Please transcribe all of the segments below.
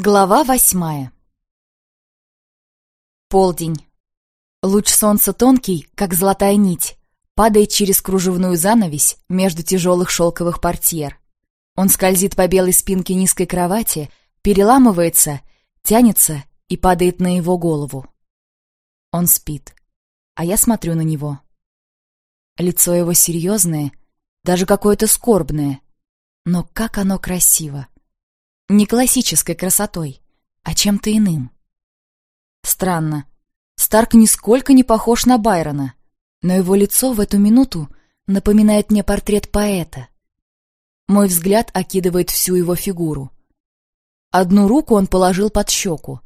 Глава восьмая Полдень. Луч солнца тонкий, как золотая нить, падает через кружевную занавесь между тяжелых шелковых портьер. Он скользит по белой спинке низкой кровати, переламывается, тянется и падает на его голову. Он спит, а я смотрю на него. Лицо его серьезное, даже какое-то скорбное, но как оно красиво! Не классической красотой, а чем-то иным. Странно. Старк нисколько не похож на Байрона, но его лицо в эту минуту напоминает мне портрет поэта. Мой взгляд окидывает всю его фигуру. Одну руку он положил под щеку,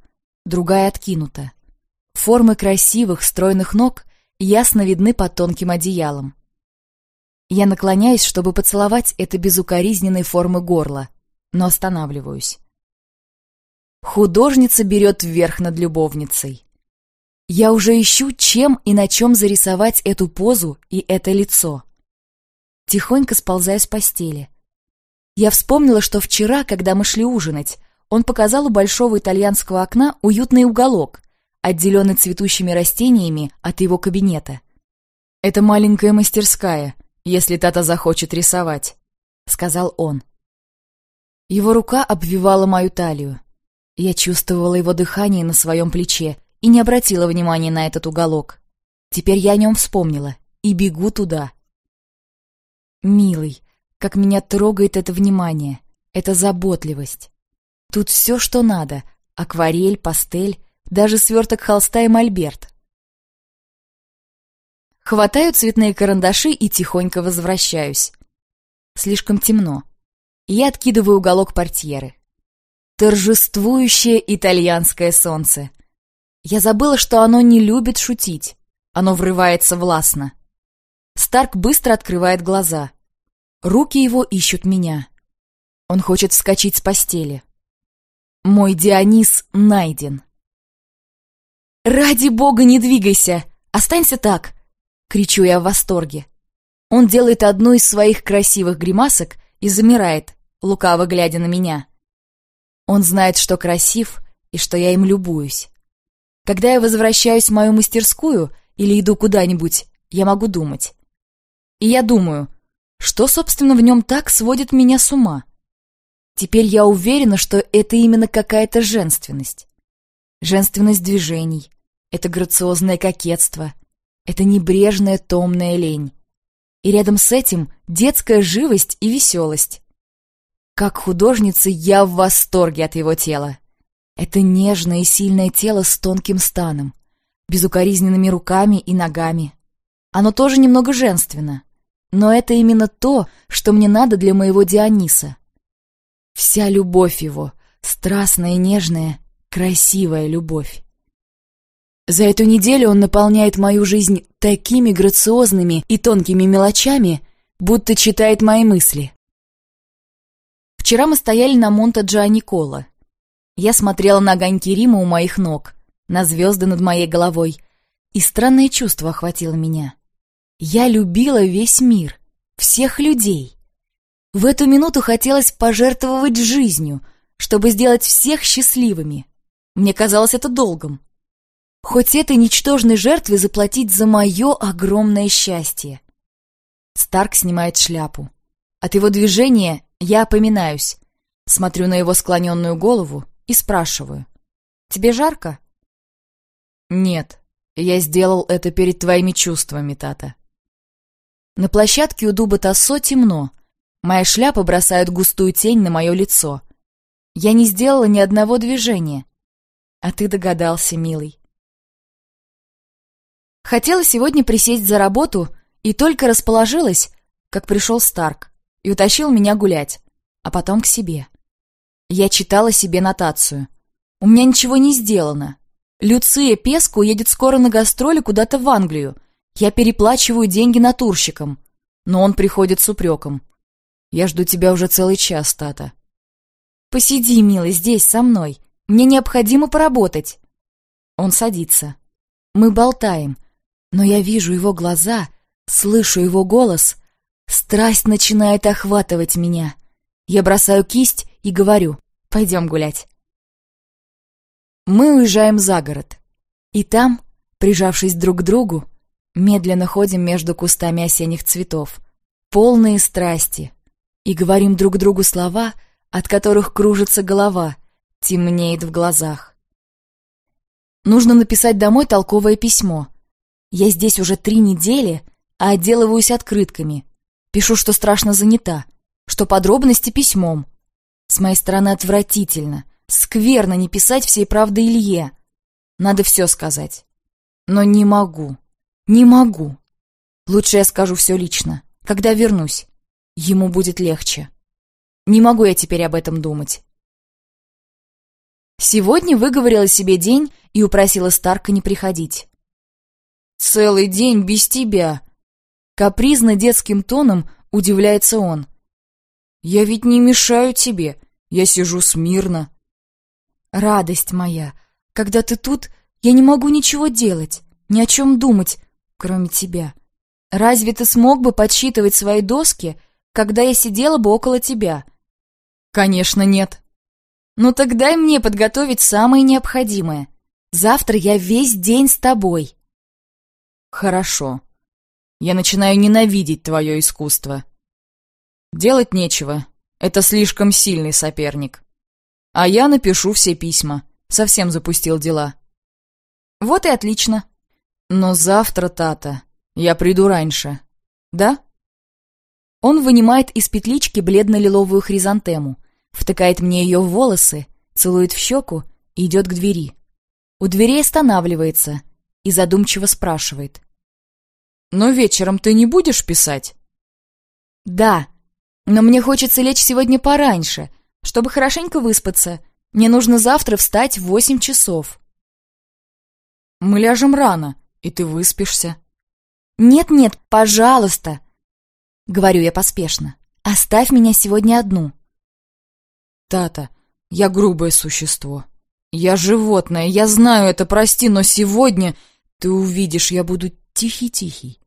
другая откинута. Формы красивых, стройных ног ясно видны под тонким одеялом. Я наклоняюсь, чтобы поцеловать это безукоризненной формы горла — но останавливаюсь. Художница берет вверх над любовницей. Я уже ищу, чем и на чем зарисовать эту позу и это лицо. Тихонько сползаю с постели. Я вспомнила, что вчера, когда мы шли ужинать, он показал у большого итальянского окна уютный уголок, отделенный цветущими растениями от его кабинета. «Это маленькая мастерская, если Тата захочет рисовать», — сказал он. Его рука обвивала мою талию. Я чувствовала его дыхание на своем плече и не обратила внимания на этот уголок. Теперь я о нем вспомнила и бегу туда. Милый, как меня трогает это внимание, эта заботливость. Тут все, что надо — акварель, пастель, даже сверток холста и мольберт. Хватаю цветные карандаши и тихонько возвращаюсь. Слишком темно. Я откидываю уголок портьеры. Торжествующее итальянское солнце. Я забыла, что оно не любит шутить. Оно врывается властно. Старк быстро открывает глаза. Руки его ищут меня. Он хочет вскочить с постели. Мой Дионис найден. «Ради бога, не двигайся! Останься так!» — кричу я в восторге. Он делает одну из своих красивых гримасок и замирает, лукаво глядя на меня. Он знает, что красив и что я им любуюсь. Когда я возвращаюсь в мою мастерскую или иду куда-нибудь, я могу думать. И я думаю, что, собственно, в нем так сводит меня с ума? Теперь я уверена, что это именно какая-то женственность. Женственность движений, это грациозное кокетство, это небрежная томная лень. И рядом с этим детская живость и веселость. Как художница я в восторге от его тела. Это нежное и сильное тело с тонким станом, безукоризненными руками и ногами. Оно тоже немного женственно, но это именно то, что мне надо для моего Диониса. Вся любовь его, страстная и нежная, красивая любовь. За эту неделю он наполняет мою жизнь такими грациозными и тонкими мелочами, будто читает мои мысли. Вчера мы стояли на Монте-Джа-Никола. Я смотрела на огоньки Рима у моих ног, на звезды над моей головой, и странное чувство охватило меня. Я любила весь мир, всех людей. В эту минуту хотелось пожертвовать жизнью, чтобы сделать всех счастливыми. Мне казалось это долгом хоть этой ничтожной жертве заплатить за мое огромное счастье. Старк снимает шляпу. От его движения я опоминаюсь, смотрю на его склоненную голову и спрашиваю. «Тебе жарко?» «Нет, я сделал это перед твоими чувствами, Тата». На площадке у дуба Тассо темно. Моя шляпа бросает густую тень на мое лицо. Я не сделала ни одного движения. А ты догадался, милый. Хотела сегодня присесть за работу и только расположилась, как пришел Старк и утащил меня гулять, а потом к себе. Я читала себе нотацию. У меня ничего не сделано. Люция Песку уедет скоро на гастроли куда-то в Англию. Я переплачиваю деньги натурщикам. Но он приходит с упреком. Я жду тебя уже целый час, Тата. Посиди, милый, здесь, со мной. Мне необходимо поработать. Он садится. Мы болтаем. Но я вижу его глаза, слышу его голос. Страсть начинает охватывать меня. Я бросаю кисть и говорю, пойдем гулять. Мы уезжаем за город. И там, прижавшись друг к другу, медленно ходим между кустами осенних цветов, полные страсти, и говорим друг другу слова, от которых кружится голова, темнеет в глазах. Нужно написать домой толковое письмо. Я здесь уже три недели, а отделываюсь открытками. Пишу, что страшно занята, что подробности письмом. С моей стороны отвратительно, скверно не писать всей правды Илье. Надо все сказать. Но не могу, не могу. Лучше я скажу все лично, когда вернусь. Ему будет легче. Не могу я теперь об этом думать. Сегодня выговорила себе день и упросила Старка не приходить. «Целый день без тебя!» Капризно детским тоном удивляется он. «Я ведь не мешаю тебе, я сижу смирно». «Радость моя, когда ты тут, я не могу ничего делать, ни о чем думать, кроме тебя. Разве ты смог бы подсчитывать свои доски, когда я сидела бы около тебя?» «Конечно нет». «Ну так дай мне подготовить самое необходимое. Завтра я весь день с тобой». «Хорошо. Я начинаю ненавидеть твое искусство. Делать нечего. Это слишком сильный соперник. А я напишу все письма. Совсем запустил дела». «Вот и отлично. Но завтра, Тата, я приду раньше. Да?» Он вынимает из петлички бледно-лиловую хризантему, втыкает мне ее в волосы, целует в щеку и идет к двери. У двери останавливается и задумчиво спрашивает. «Но вечером ты не будешь писать?» «Да, но мне хочется лечь сегодня пораньше, чтобы хорошенько выспаться. Мне нужно завтра встать в восемь часов». «Мы ляжем рано, и ты выспишься». «Нет-нет, пожалуйста!» Говорю я поспешно. «Оставь меня сегодня одну». Тата, я грубое существо. Я животное, я знаю это, прости, но сегодня ты увидишь, я буду тихий-тихий.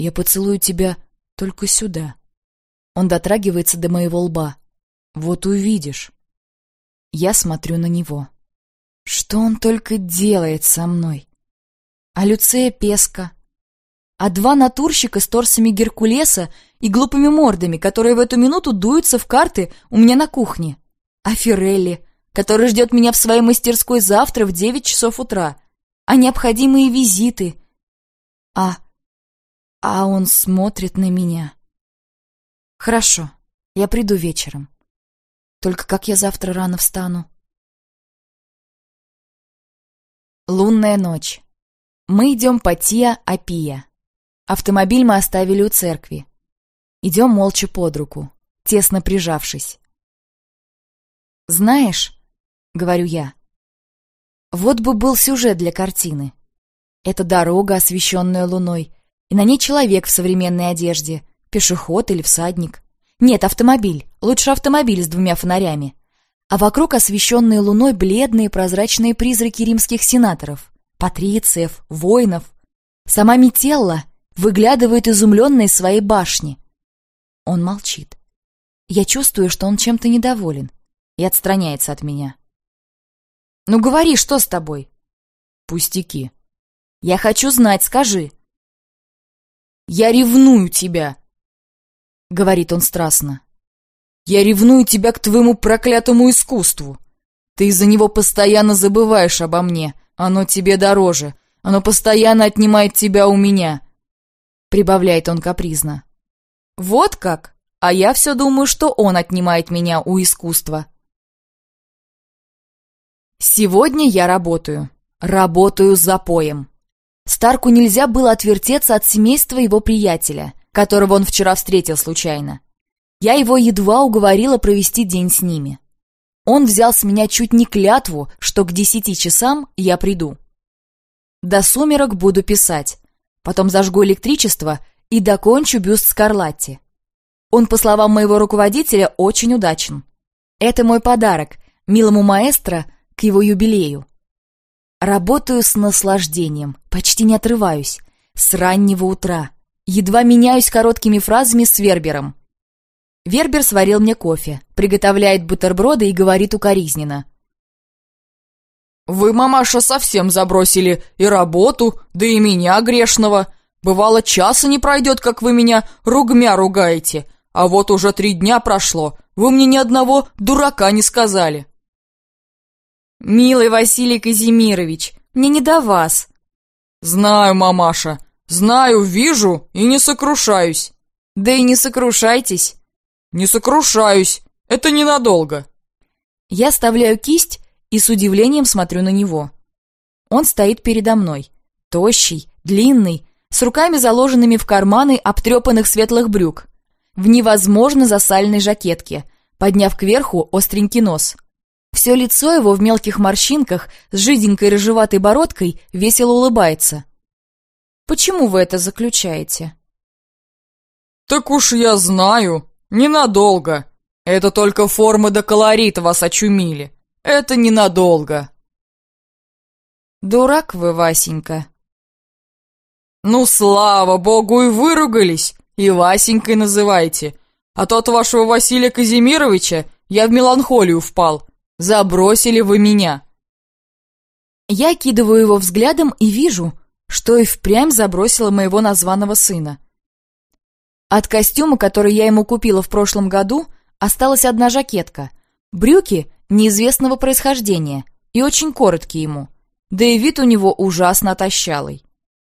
Я поцелую тебя только сюда. Он дотрагивается до моего лба. Вот увидишь. Я смотрю на него. Что он только делает со мной? А Люция Песка? А два натурщика с торсами Геркулеса и глупыми мордами, которые в эту минуту дуются в карты у меня на кухне? А Фирелли, который ждет меня в своей мастерской завтра в девять часов утра. А необходимые визиты. А... А он смотрит на меня. Хорошо, я приду вечером. Только как я завтра рано встану? Лунная ночь. Мы идем по Тиа-Апия. Автомобиль мы оставили у церкви. Идем молча под руку, тесно прижавшись. «Знаешь», — говорю я, — «вот бы был сюжет для картины. Это дорога, освещенная луной, и на ней человек в современной одежде, пешеход или всадник. Нет, автомобиль, лучше автомобиль с двумя фонарями. А вокруг освещенные луной бледные прозрачные призраки римских сенаторов, патрициев, воинов. Сама Метелла выглядывает изумленная из своей башни. Он молчит. Я чувствую, что он чем-то недоволен и отстраняется от меня. «Ну говори, что с тобой?» «Пустяки». «Я хочу знать, скажи». «Я ревную тебя», — говорит он страстно. «Я ревную тебя к твоему проклятому искусству. Ты из-за него постоянно забываешь обо мне. Оно тебе дороже. Оно постоянно отнимает тебя у меня», — прибавляет он капризно. «Вот как? А я все думаю, что он отнимает меня у искусства». Сегодня я работаю. Работаю за поем. Старку нельзя было отвертеться от семейства его приятеля, которого он вчера встретил случайно. Я его едва уговорила провести день с ними. Он взял с меня чуть не клятву, что к десяти часам я приду. До сумерок буду писать, потом зажгу электричество и докончу бюст Скарлатти. Он, по словам моего руководителя, очень удачен. Это мой подарок милому маэстро – к его юбилею. Работаю с наслаждением, почти не отрываюсь, с раннего утра. Едва меняюсь короткими фразами с Вербером. Вербер сварил мне кофе, приготовляет бутерброды и говорит укоризненно. Вы, мамаша, совсем забросили и работу, да и меня грешного. Бывало, часа не пройдет, как вы меня ругмя ругаете. А вот уже три дня прошло, вы мне ни одного дурака не сказали. Милый Василий Казимирович, мне не до вас. Знаю, мамаша, знаю, вижу и не сокрушаюсь. Да и не сокрушайтесь. Не сокрушаюсь, это ненадолго. Я оставляю кисть и с удивлением смотрю на него. Он стоит передо мной, тощий, длинный, с руками заложенными в карманы обтрепанных светлых брюк, в невозможно засальной жакетке, подняв кверху остренький нос. Все лицо его в мелких морщинках с жиденькой рыжеватой бородкой весело улыбается. Почему вы это заключаете? Так уж я знаю, ненадолго. Это только формы да колорит вас очумили. Это ненадолго. Дурак вы, Васенька. Ну, слава богу, и выругались, и Васенькой называйте. А то от вашего Василия Казимировича я в меланхолию впал. Забросили вы меня. Я кидываю его взглядом и вижу, что и впрямь забросила моего названного сына. От костюма, который я ему купила в прошлом году, осталась одна жакетка. Брюки неизвестного происхождения и очень короткие ему, да и вид у него ужасно отощалый.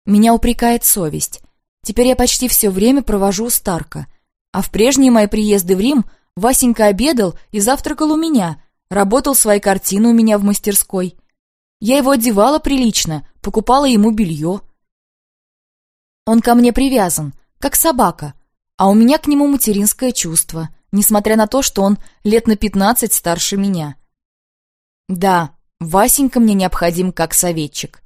Меня упрекает совесть. Теперь я почти все время провожу у Старка, а в прежние мои приезды в Рим Васенька обедал и завтракал у меня, работал свои картины у меня в мастерской. Я его одевала прилично, покупала ему белье. Он ко мне привязан, как собака, а у меня к нему материнское чувство — несмотря на то, что он лет на пятнадцать старше меня. Да, Васенька мне необходим как советчик.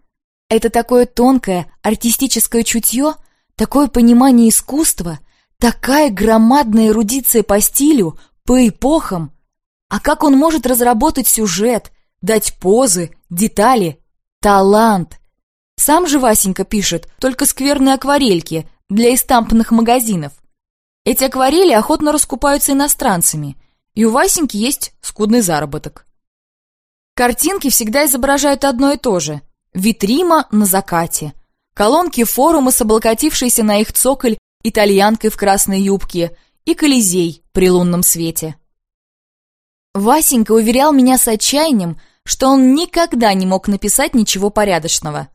Это такое тонкое артистическое чутье, такое понимание искусства, такая громадная эрудиция по стилю, по эпохам. А как он может разработать сюжет, дать позы, детали? Талант! Сам же Васенька пишет только скверные акварельки для эстампных магазинов. Эти акварели охотно раскупаются иностранцами, и у Васеньки есть скудный заработок. Картинки всегда изображают одно и то же. Витрима на закате. Колонки форума с облокотившейся на их цоколь итальянкой в красной юбке и колизей при лунном свете. Васенька уверял меня с отчаянием, что он никогда не мог написать ничего порядочного.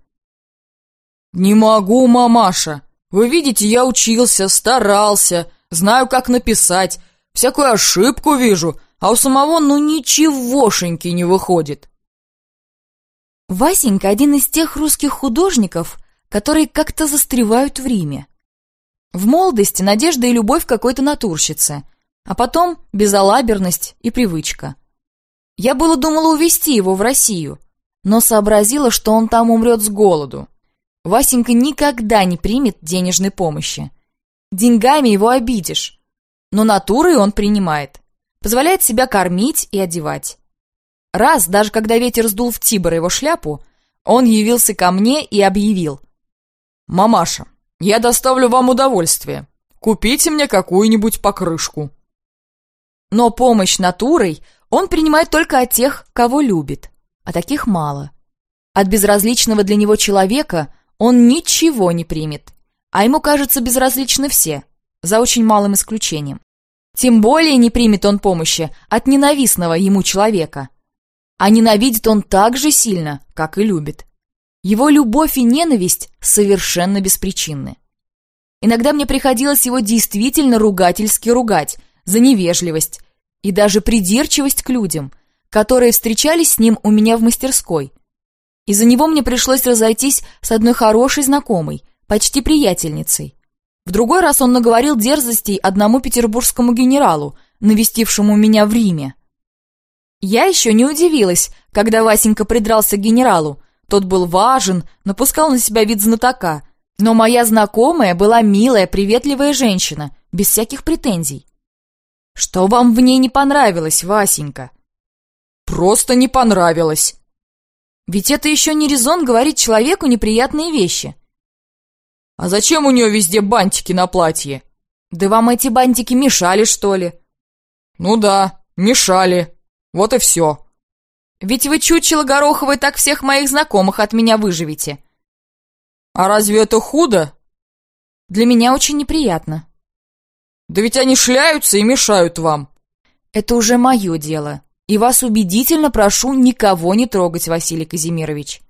«Не могу, мамаша. Вы видите, я учился, старался, знаю, как написать, всякую ошибку вижу, а у самого ну ничегошеньки не выходит. Васенька один из тех русских художников, которые как-то застревают в Риме. В молодости надежда и любовь какой-то натурщицы, а потом безалаберность и привычка. Я было думала увезти его в Россию, но сообразила, что он там умрет с голоду. Васенька никогда не примет денежной помощи. Деньгами его обидишь. Но натурой он принимает. Позволяет себя кормить и одевать. Раз, даже когда ветер сдул в Тибор его шляпу, он явился ко мне и объявил. «Мамаша, я доставлю вам удовольствие. Купите мне какую-нибудь покрышку». Но помощь натурой он принимает только от тех, кого любит, а таких мало. От безразличного для него человека он ничего не примет а ему, кажется, безразличны все, за очень малым исключением. Тем более не примет он помощи от ненавистного ему человека. А ненавидит он так же сильно, как и любит. Его любовь и ненависть совершенно беспричинны. Иногда мне приходилось его действительно ругательски ругать за невежливость и даже придирчивость к людям, которые встречались с ним у меня в мастерской. Из-за него мне пришлось разойтись с одной хорошей знакомой, почти приятельницей. В другой раз он наговорил дерзостей одному петербургскому генералу, навестившему меня в Риме. Я еще не удивилась, когда Васенька придрался к генералу. Тот был важен, напускал на себя вид знатока. Но моя знакомая была милая, приветливая женщина, без всяких претензий. Что вам в ней не понравилось, Васенька? Просто не понравилось. Ведь это еще не резон говорить человеку неприятные вещи. «А зачем у нее везде бантики на платье?» «Да вам эти бантики мешали, что ли?» «Ну да, мешали. Вот и все». Ведь вы чучело гороховое так всех моих знакомых от меня выживете. А разве это худо? Для меня очень неприятно. Да ведь они шляются и мешают вам. Это уже мое дело. И вас убедительно прошу никого не трогать, Василий Казимирович.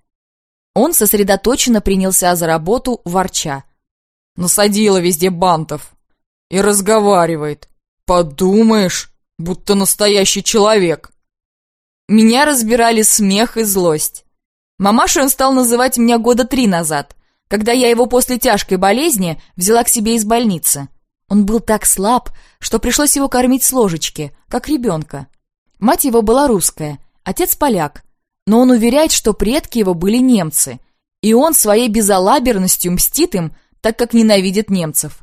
Он сосредоточенно принялся за работу, ворча. Насадила везде бантов. И разговаривает. Подумаешь, будто настоящий человек. Меня разбирали смех и злость. Мамашей он стал называть меня года три назад, когда я его после тяжкой болезни взяла к себе из больницы. Он был так слаб, что пришлось его кормить с ложечки, как ребенка. Мать его была русская, отец поляк, но он уверяет, что предки его были немцы, и он своей безалаберностью мстит им, так как ненавидит немцев.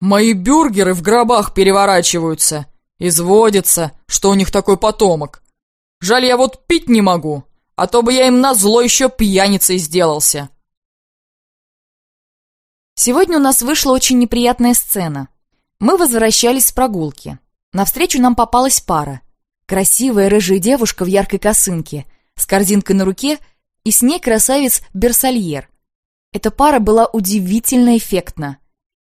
«Мои бюргеры в гробах переворачиваются, изводятся, что у них такой потомок. Жаль, я вот пить не могу, а то бы я им назло еще пьяницей сделался». Сегодня у нас вышла очень неприятная сцена. Мы возвращались с прогулки. Навстречу нам попалась пара. Красивая рыжая девушка в яркой косынке, с корзинкой на руке, и с ней красавец Берсальер. Эта пара была удивительно эффектна.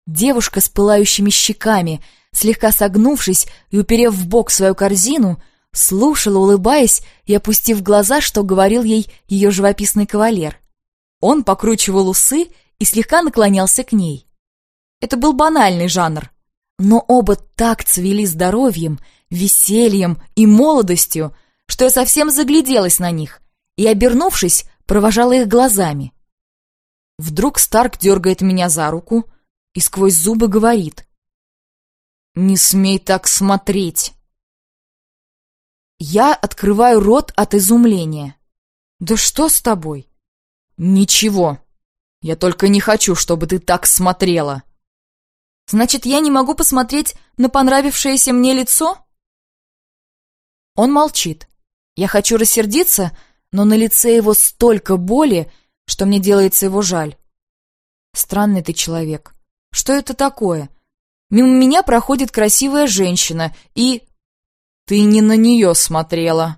Девушка с пылающими щеками, слегка согнувшись и уперев в бок свою корзину, слушала, улыбаясь и опустив глаза, что говорил ей ее живописный кавалер. Он покручивал усы и слегка наклонялся к ней. Это был банальный жанр, но оба так цвели здоровьем, весельем и молодостью, что я совсем загляделась на них и, обернувшись, провожала их глазами. Вдруг Старк дергает меня за руку и сквозь зубы говорит. «Не смей так смотреть!» Я открываю рот от изумления. «Да что с тобой?» «Ничего», я только не хочу, чтобы ты так смотрела. Значит, я не могу посмотреть на понравившееся мне лицо? Он молчит. Я хочу рассердиться, но на лице его столько боли, что мне делается его жаль. Странный ты человек. Что это такое? Мимо меня проходит красивая женщина, и... Ты не на нее смотрела.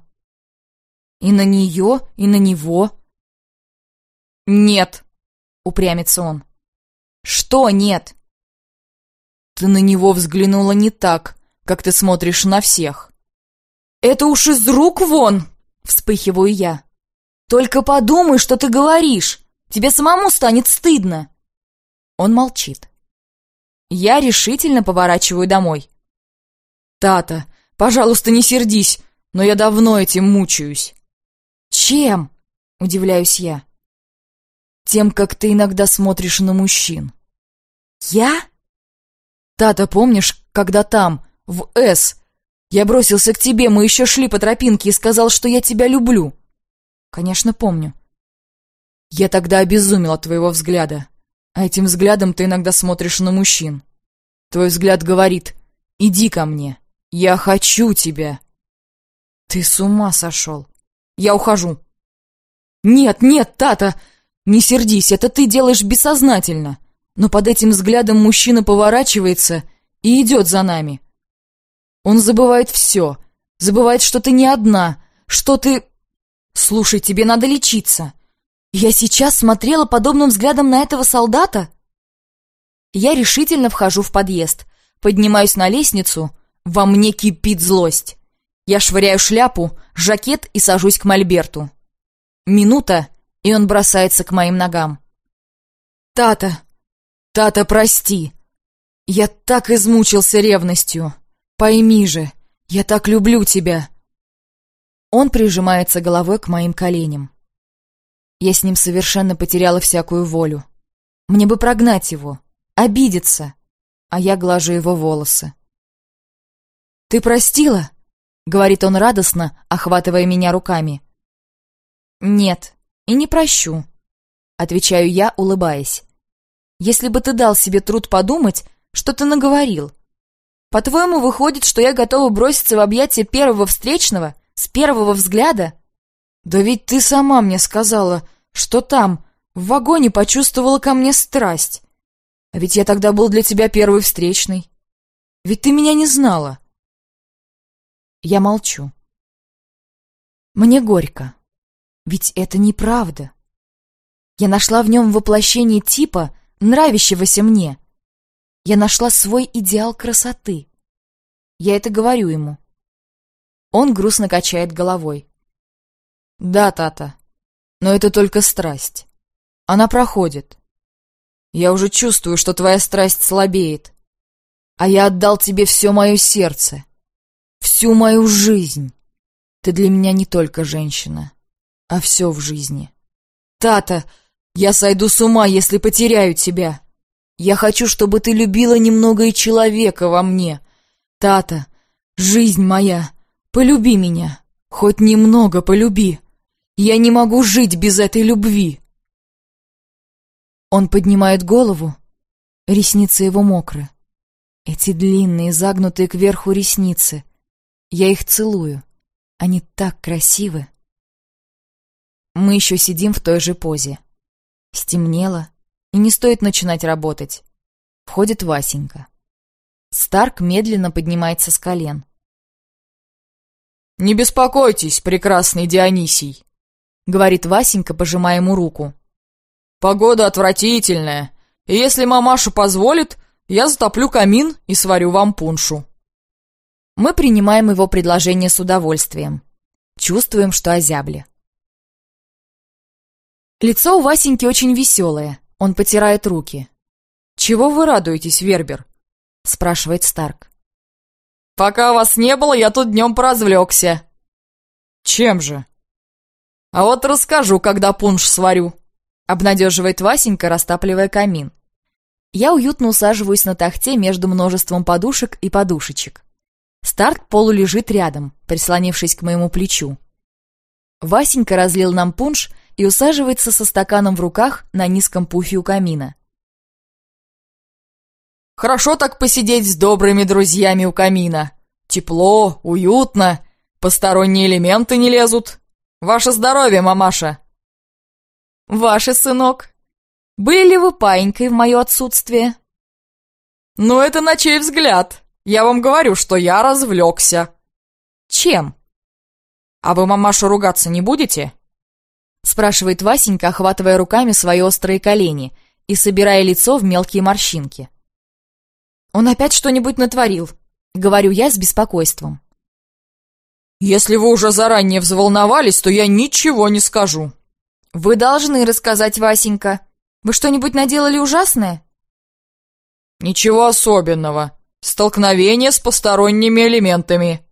И на нее, и на него. Нет, — упрямится он. «Что нет?» «Ты на него взглянула не так, как ты смотришь на всех». «Это уж из рук вон!» — вспыхиваю я. «Только подумай, что ты говоришь! Тебе самому станет стыдно!» Он молчит. Я решительно поворачиваю домой. «Тата, пожалуйста, не сердись, но я давно этим мучаюсь». «Чем?» — удивляюсь я тем, как ты иногда смотришь на мужчин. Я? Тата, помнишь, когда там, в С, я бросился к тебе, мы еще шли по тропинке и сказал, что я тебя люблю? Конечно, помню. Я тогда обезумел от твоего взгляда. А этим взглядом ты иногда смотришь на мужчин. Твой взгляд говорит «Иди ко мне, я хочу тебя». Ты с ума сошел. Я ухожу. Нет, нет, Тата, «Не сердись, это ты делаешь бессознательно!» Но под этим взглядом мужчина поворачивается и идет за нами. Он забывает все. Забывает, что ты не одна, что ты... Слушай, тебе надо лечиться. Я сейчас смотрела подобным взглядом на этого солдата? Я решительно вхожу в подъезд, поднимаюсь на лестницу, во мне кипит злость. Я швыряю шляпу, жакет и сажусь к мольберту. Минута, и он бросается к моим ногам. «Тата! Тата, прости! Я так измучился ревностью! Пойми же, я так люблю тебя!» Он прижимается головой к моим коленям. Я с ним совершенно потеряла всякую волю. Мне бы прогнать его, обидеться, а я глажу его волосы. «Ты простила?» — говорит он радостно, охватывая меня руками. «Нет, и не прощу», — отвечаю я, улыбаясь. «Если бы ты дал себе труд подумать, что ты наговорил. По-твоему, выходит, что я готова броситься в объятия первого встречного, с первого взгляда? Да ведь ты сама мне сказала, что там, в вагоне, почувствовала ко мне страсть. А ведь я тогда был для тебя первый встречный. Ведь ты меня не знала». Я молчу. Мне горько. Ведь это неправда. Я нашла в нем воплощение типа, нравящегося мне. Я нашла свой идеал красоты. Я это говорю ему. Он грустно качает головой. Да, Тата, но это только страсть. Она проходит. Я уже чувствую, что твоя страсть слабеет. А я отдал тебе все мое сердце, всю мою жизнь. Ты для меня не только женщина, а все в жизни. Тата, я сойду с ума, если потеряю тебя. Я хочу, чтобы ты любила немного и человека во мне. Тата, жизнь моя, полюби меня, хоть немного полюби. Я не могу жить без этой любви. Он поднимает голову, ресницы его мокры. Эти длинные, загнутые кверху ресницы. Я их целую. Они так красивы. Мы еще сидим в той же позе. Стемнело, и не стоит начинать работать. Входит Васенька. Старк медленно поднимается с колен. «Не беспокойтесь, прекрасный Дионисий», — говорит Васенька, пожимая ему руку. «Погода отвратительная, и если мамаша позволит, я затоплю камин и сварю вам пуншу». Мы принимаем его предложение с удовольствием. Чувствуем, что озябли. Лицо у Васеньки очень веселое. Он потирает руки. «Чего вы радуетесь, Вербер?» — спрашивает Старк. «Пока вас не было, я тут днем поразвлекся». «Чем же?» «А вот расскажу, когда пунш сварю», — обнадеживает Васенька, растапливая камин. Я уютно усаживаюсь на тахте между множеством подушек и подушечек. Старт полулежит рядом, прислонившись к моему плечу. Васенька разлил нам пунш и усаживается со стаканом в руках на низком пуфе у камина. «Хорошо так посидеть с добрыми друзьями у камина. Тепло, уютно, посторонние элементы не лезут. Ваше здоровье, мамаша!» «Ваше, сынок. Были ли вы паинькой в мое отсутствие?» «Ну, это на чей взгляд?» Я вам говорю, что я развлекся. Чем? А вы мамашу ругаться не будете? Спрашивает Васенька, охватывая руками свои острые колени и собирая лицо в мелкие морщинки. Он опять что-нибудь натворил, говорю я с беспокойством. Если вы уже заранее взволновались, то я ничего не скажу. Вы должны рассказать, Васенька. Вы что-нибудь наделали ужасное? Ничего особенного. Столкновение с посторонними элементами.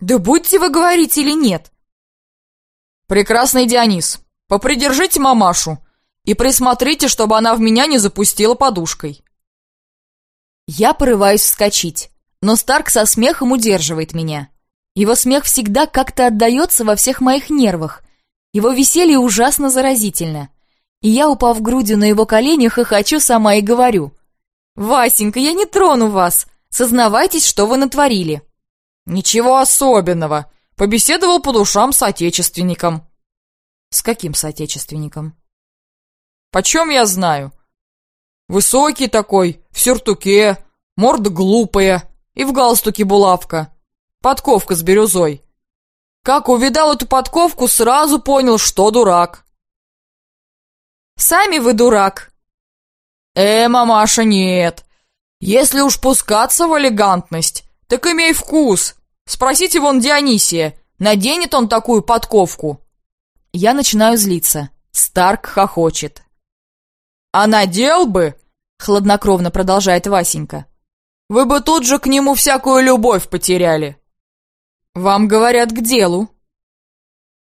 Да будьте вы говорить или нет? Прекрасный Дионис, попридержите мамашу и присмотрите, чтобы она в меня не запустила подушкой. Я порываюсь вскочить, но Старк со смехом удерживает меня. Его смех всегда как-то отдается во всех моих нервах. Его веселье ужасно заразительно. И я, упав грудью на его коленях, и хочу сама и говорю. «Васенька, я не трону вас. Сознавайтесь, что вы натворили». «Ничего особенного. Побеседовал по душам с отечественником». «С каким соотечественником?» «Почем я знаю? Высокий такой, в сюртуке, морда глупая и в галстуке булавка, подковка с бирюзой. Как увидал эту подковку, сразу понял, что дурак». «Сами вы дурак». «Э, мамаша, нет. «Если уж пускаться в элегантность, так имей вкус. Спросите вон Дионисия, наденет он такую подковку?» Я начинаю злиться. Старк хохочет. «А надел бы?» — хладнокровно продолжает Васенька. «Вы бы тут же к нему всякую любовь потеряли». «Вам говорят к делу».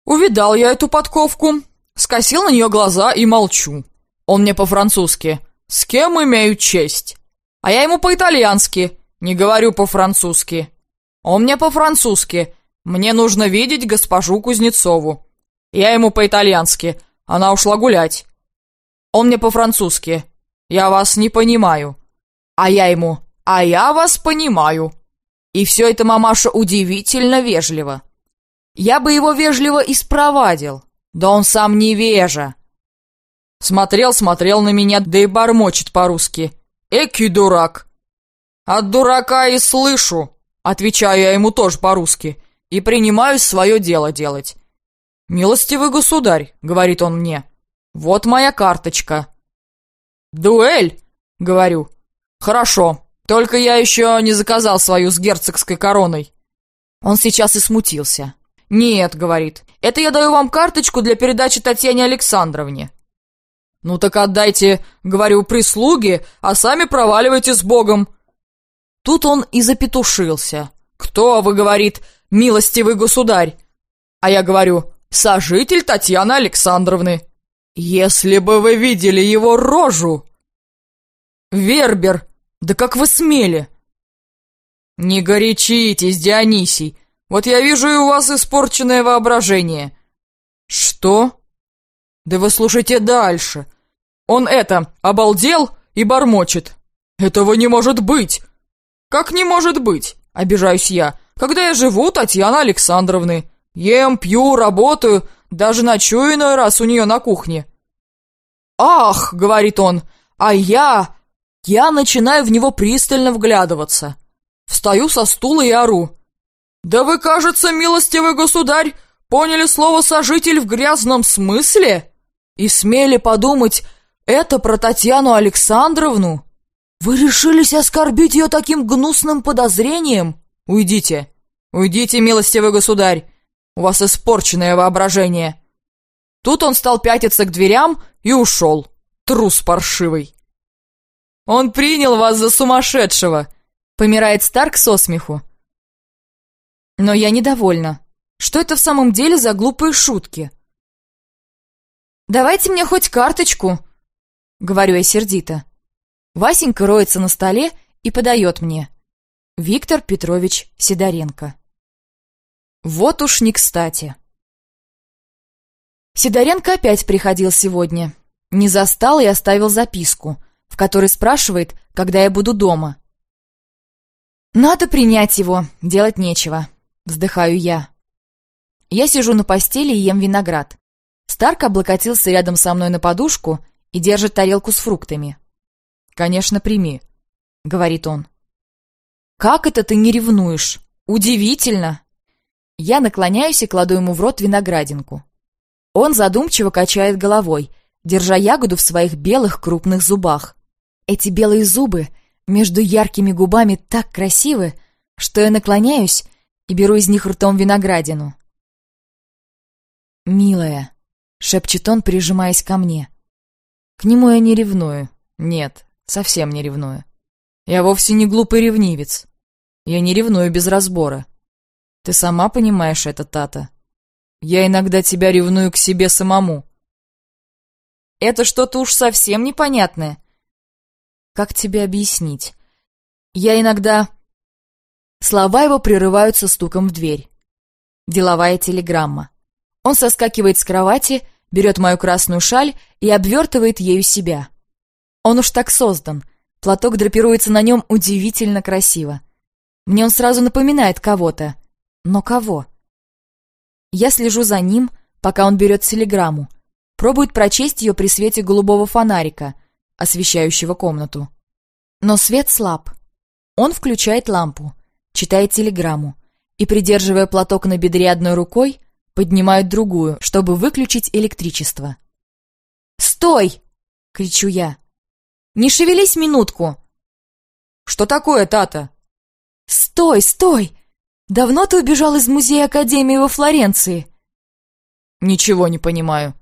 Увидал я эту подковку, скосил на нее глаза и молчу. Он мне по-французски. «С кем имею честь?» А я ему по-итальянски, не говорю по-французски. Он мне по-французски. Мне нужно видеть госпожу Кузнецову. Я ему по-итальянски. Она ушла гулять. Он мне по-французски. Я вас не понимаю. А я ему. А я вас понимаю. И все это, мамаша, удивительно вежливо. Я бы его вежливо и спровадил. Да он сам невежа. Смотрел, смотрел на меня, да и бормочет по-русски. Эки дурак!» «От дурака и слышу!» Отвечаю я ему тоже по-русски и принимаюсь свое дело делать. «Милостивый государь», — говорит он мне, — «вот моя карточка». «Дуэль?» — говорю. «Хорошо, только я еще не заказал свою с герцогской короной». Он сейчас и смутился. «Нет», — говорит, — «это я даю вам карточку для передачи Татьяне Александровне». «Ну так отдайте, — говорю, — прислуги, а сами проваливайте с Богом». Тут он и запетушился. «Кто, вы, — говорит, — милостивый государь?» А я говорю, «Сожитель Татьяны Александровны». «Если бы вы видели его рожу!» «Вербер, да как вы смели!» «Не горячитесь, Дионисий, вот я вижу и у вас испорченное воображение». «Что?» «Да вы слушайте дальше. Он это, обалдел и бормочет. Этого не может быть!» «Как не может быть?» — обижаюсь я. «Когда я живу у Татьяны Александровны. Ем, пью, работаю, даже ночую иной раз у нее на кухне». «Ах!» — говорит он. «А я...» Я начинаю в него пристально вглядываться. Встаю со стула и ору. «Да вы, кажется, милостивый государь, поняли слово «сожитель» в грязном смысле? И смели подумать, это про Татьяну Александровну? Вы решились оскорбить ее таким гнусным подозрением? Уйдите, уйдите, милостивый государь, у вас испорченное воображение». Тут он стал пятиться к дверям и ушел, трус паршивый. «Он принял вас за сумасшедшего!» Помирает Старк со смеху. Но я недовольна. Что это в самом деле за глупые шутки? «Давайте мне хоть карточку», — говорю я сердито. Васенька роется на столе и подает мне. Виктор Петрович Сидоренко. Вот уж не кстати. Сидоренко опять приходил сегодня. Не застал и оставил записку, в которой спрашивает, когда я буду дома. «Надо принять его, делать нечего», — вздыхаю я. Я сижу на постели и ем виноград. Старк облокотился рядом со мной на подушку и держит тарелку с фруктами. «Конечно, прими», — говорит он. «Как это ты не ревнуешь? Удивительно!» Я наклоняюсь и кладу ему в рот виноградинку. Он задумчиво качает головой, держа ягоду в своих белых крупных зубах. Эти белые зубы между яркими губами так красивы, что я наклоняюсь и беру из них ртом виноградину. «Милая», — шепчет он, прижимаясь ко мне. К нему я не ревную. Нет, совсем не ревную. Я вовсе не глупый ревнивец. Я не ревную без разбора. Ты сама понимаешь это, Тата. Я иногда тебя ревную к себе самому. Это что-то уж совсем непонятное. Как тебе объяснить? Я иногда... Слова его прерываются стуком в дверь. Деловая телеграмма. Он соскакивает с кровати, берет мою красную шаль и обвертывает ею себя. Он уж так создан. Платок драпируется на нем удивительно красиво. Мне он сразу напоминает кого-то. Но кого? Я слежу за ним, пока он берет телеграмму. Пробует прочесть ее при свете голубого фонарика — освещающего комнату. Но свет слаб. Он включает лампу, читает телеграмму и, придерживая платок на бедре одной рукой, поднимает другую, чтобы выключить электричество. «Стой!» — кричу я. «Не шевелись минутку!» «Что такое, Тата?» «Стой, стой! Давно ты убежал из музея Академии во Флоренции?» «Ничего не понимаю».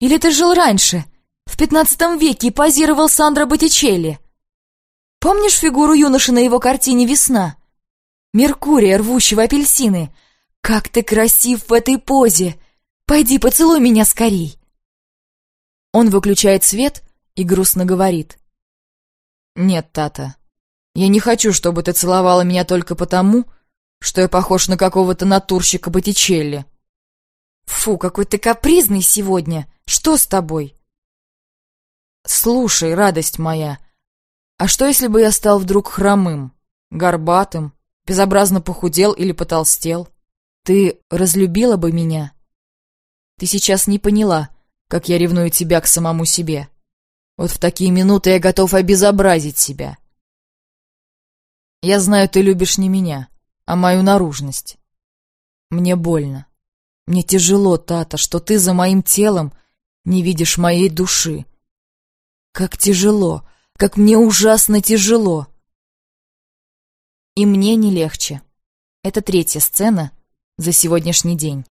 «Или ты жил раньше, в пятнадцатом веке позировал Сандро Боттичелли. Помнишь фигуру юноши на его картине «Весна»? Меркурия, рвущего апельсины. Как ты красив в этой позе! Пойди, поцелуй меня скорей!» Он выключает свет и грустно говорит. «Нет, Тата, я не хочу, чтобы ты целовала меня только потому, что я похож на какого-то натурщика Боттичелли». «Фу, какой ты капризный сегодня! Что с тобой?» «Слушай, радость моя, а что, если бы я стал вдруг хромым, горбатым, безобразно похудел или потолстел? Ты разлюбила бы меня? Ты сейчас не поняла, как я ревную тебя к самому себе. Вот в такие минуты я готов обезобразить себя. Я знаю, ты любишь не меня, а мою наружность. Мне больно. Мне тяжело, Тата, что ты за моим телом не видишь моей души. Как тяжело, как мне ужасно тяжело. И мне не легче. Это третья сцена за сегодняшний день.